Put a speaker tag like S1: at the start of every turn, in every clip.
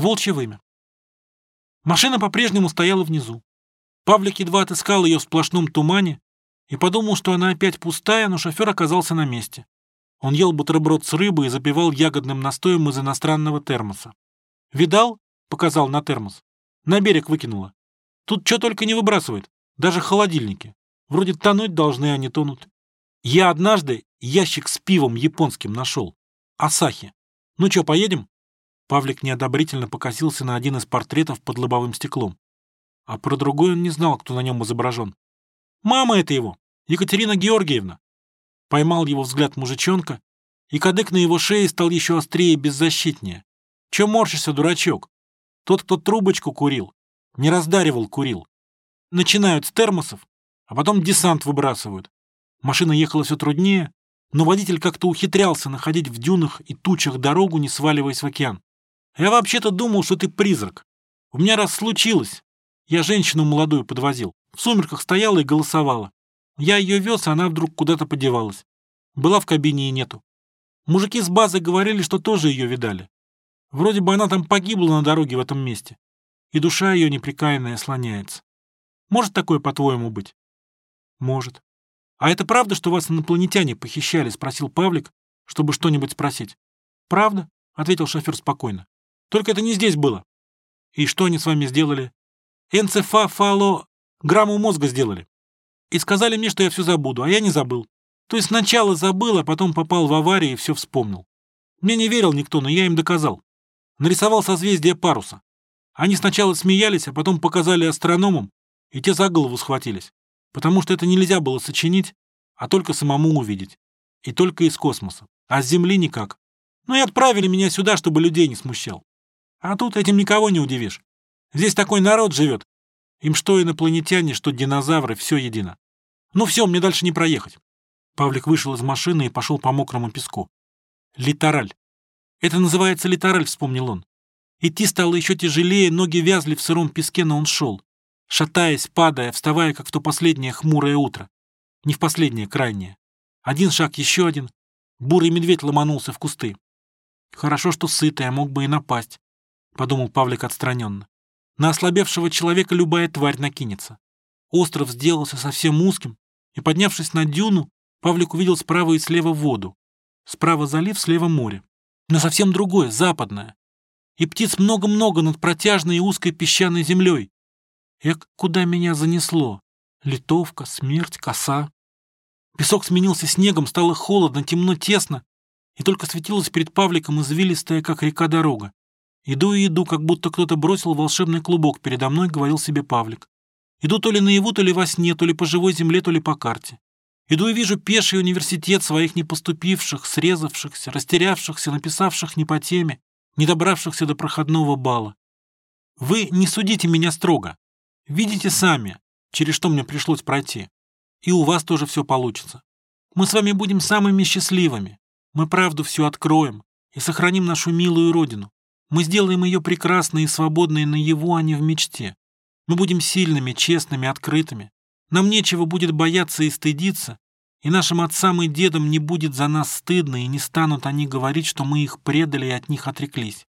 S1: Волчье вымя. Машина по-прежнему стояла внизу. Павлик едва отыскал ее в сплошном тумане и подумал, что она опять пустая, но шофер оказался на месте. Он ел бутерброд с рыбой и запивал ягодным настоем из иностранного термоса. «Видал?» — показал на термос. «На берег выкинула. Тут что только не выбрасывает, даже холодильники. Вроде тонуть должны, а не тонут. Я однажды ящик с пивом японским нашел. Асахи. Ну что, поедем?» Павлик неодобрительно покосился на один из портретов под лобовым стеклом. А про другой он не знал, кто на нем изображен. «Мама это его, Екатерина Георгиевна!» Поймал его взгляд мужичонка, и кадык на его шее стал еще острее и беззащитнее. «Че морщишься, дурачок? Тот, кто трубочку курил, не раздаривал, курил. Начинают с термосов, а потом десант выбрасывают. Машина ехала все труднее, но водитель как-то ухитрялся находить в дюнах и тучах дорогу, не сваливаясь в океан. Я вообще-то думал, что ты призрак. У меня раз случилось. Я женщину молодую подвозил. В сумерках стояла и голосовала. Я ее вез, а она вдруг куда-то подевалась. Была в кабине и нету. Мужики с базы говорили, что тоже ее видали. Вроде бы она там погибла на дороге в этом месте. И душа ее неприкаянная слоняется. Может такое, по-твоему, быть? Может. А это правда, что вас инопланетяне похищали? Спросил Павлик, чтобы что-нибудь спросить. Правда? Ответил шофер спокойно. Только это не здесь было. И что они с вами сделали? Энцефафало... Грамму мозга сделали. И сказали мне, что я все забуду, а я не забыл. То есть сначала забыл, а потом попал в аварию и все вспомнил. Мне не верил никто, но я им доказал. Нарисовал созвездие паруса. Они сначала смеялись, а потом показали астрономам, и те за голову схватились. Потому что это нельзя было сочинить, а только самому увидеть. И только из космоса. А с Земли никак. Ну и отправили меня сюда, чтобы людей не смущал. А тут этим никого не удивишь. Здесь такой народ живет. Им что инопланетяне, что динозавры, все едино. Ну все, мне дальше не проехать. Павлик вышел из машины и пошел по мокрому песку. Литораль. Это называется литораль, вспомнил он. Идти стало еще тяжелее, ноги вязли в сыром песке, но он шел. Шатаясь, падая, вставая, как в то последнее хмурое утро. Не в последнее, крайнее. Один шаг, еще один. Бурый медведь ломанулся в кусты. Хорошо, что сытый, а мог бы и напасть. — подумал Павлик отстраненно. «На ослабевшего человека любая тварь накинется». Остров сделался совсем узким, и, поднявшись на дюну, Павлик увидел справа и слева воду. Справа залив, слева море. Но совсем другое, западное. И птиц много-много над протяжной и узкой песчаной землей. Эк, куда меня занесло? Литовка, смерть, коса. Песок сменился снегом, стало холодно, темно, тесно, и только светилась перед Павликом извилистая, как река, дорога. Иду и иду, как будто кто-то бросил волшебный клубок передо мной, говорил себе Павлик. Иду то ли наяву, то ли во сне, то ли по живой земле, то ли по карте. Иду и вижу пеший университет своих непоступивших, срезавшихся, растерявшихся, написавших не по теме, не добравшихся до проходного бала. Вы не судите меня строго. Видите сами, через что мне пришлось пройти. И у вас тоже все получится. Мы с вами будем самыми счастливыми. Мы правду всю откроем и сохраним нашу милую родину. Мы сделаем ее прекрасной и свободной наяву, а не в мечте. Мы будем сильными, честными, открытыми. Нам нечего будет бояться и стыдиться, и нашим отцам и дедам не будет за нас стыдно, и не станут они говорить, что мы их предали и от них отреклись.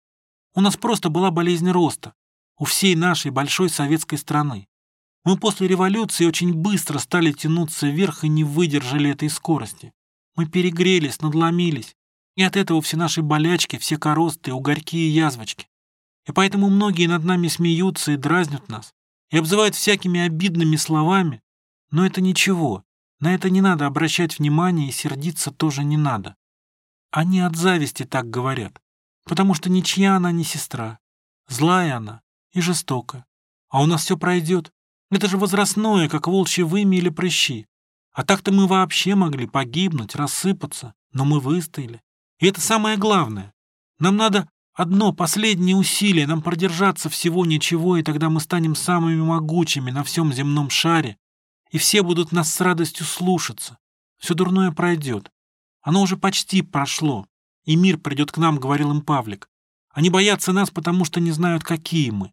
S1: У нас просто была болезнь роста, у всей нашей большой советской страны. Мы после революции очень быстро стали тянуться вверх и не выдержали этой скорости. Мы перегрелись, надломились, и от этого все наши болячки, все коросты, угорьки и язвочки. И поэтому многие над нами смеются и дразнят нас, и обзывают всякими обидными словами. Но это ничего, на это не надо обращать внимание и сердиться тоже не надо. Они от зависти так говорят, потому что ничья она не сестра. Злая она и жестокая. А у нас все пройдет. Это же возрастное, как волчьи вымя или прыщи. А так-то мы вообще могли погибнуть, рассыпаться, но мы выстояли. И это самое главное. Нам надо одно последнее усилие, нам продержаться всего ничего, и тогда мы станем самыми могучими на всем земном шаре, и все будут нас с радостью слушаться. Все дурное пройдет. Оно уже почти прошло, и мир придет к нам, говорил им Павлик. Они боятся нас, потому что не знают, какие мы.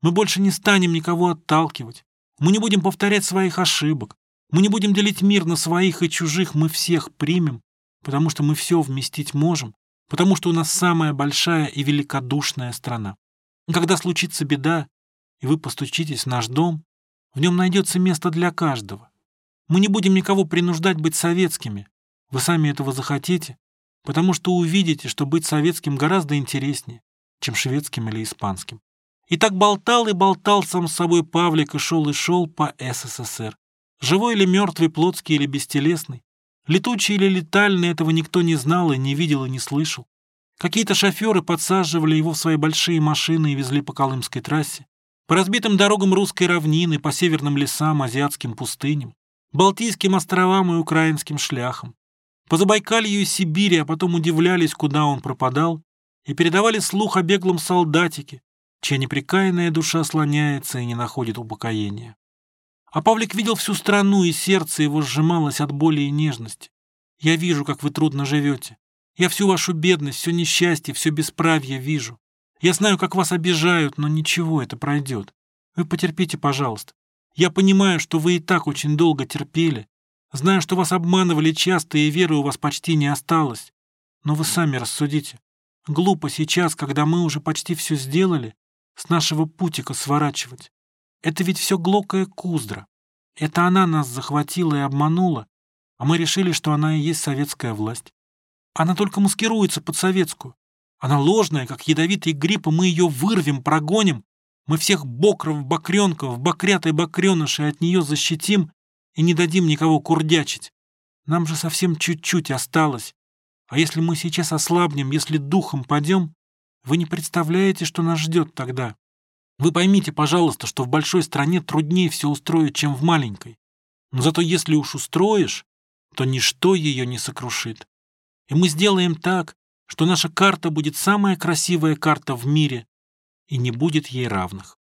S1: Мы больше не станем никого отталкивать. Мы не будем повторять своих ошибок. Мы не будем делить мир на своих и чужих, мы всех примем потому что мы все вместить можем, потому что у нас самая большая и великодушная страна. Когда случится беда, и вы постучитесь в наш дом, в нем найдется место для каждого. Мы не будем никого принуждать быть советскими. Вы сами этого захотите, потому что увидите, что быть советским гораздо интереснее, чем шведским или испанским. И так болтал и болтал сам с собой Павлик и шел и шел по СССР. Живой или мертвый, плотский или бестелесный, летучий или летальный, этого никто не знал и не видел и не слышал. Какие-то шоферы подсаживали его в свои большие машины и везли по Колымской трассе, по разбитым дорогам русской равнины, по северным лесам, азиатским пустыням, Балтийским островам и украинским шляхам, по Забайкалью и Сибири, а потом удивлялись, куда он пропадал, и передавали слух о беглом солдатике, чья непрекаянная душа слоняется и не находит упокоения. А Павлик видел всю страну, и сердце его сжималось от боли и нежности. Я вижу, как вы трудно живете. Я всю вашу бедность, все несчастье, все бесправье вижу. Я знаю, как вас обижают, но ничего, это пройдет. Вы потерпите, пожалуйста. Я понимаю, что вы и так очень долго терпели. Знаю, что вас обманывали часто, и веры у вас почти не осталось. Но вы сами рассудите. Глупо сейчас, когда мы уже почти все сделали, с нашего путика сворачивать. Это ведь все глокая Куздра. Это она нас захватила и обманула, а мы решили, что она и есть советская власть. Она только маскируется под советскую. Она ложная, как ядовитый гриб, и мы ее вырвем, прогоним. Мы всех бокров, бокренков, бокрят и бокренышей от нее защитим и не дадим никого курдячить. Нам же совсем чуть-чуть осталось. А если мы сейчас ослабнем, если духом падем, вы не представляете, что нас ждет тогда. Вы поймите, пожалуйста, что в большой стране труднее все устроить, чем в маленькой. Но зато если уж устроишь, то ничто ее не сокрушит. И мы сделаем так, что наша карта будет самая красивая карта в мире, и не будет ей равных.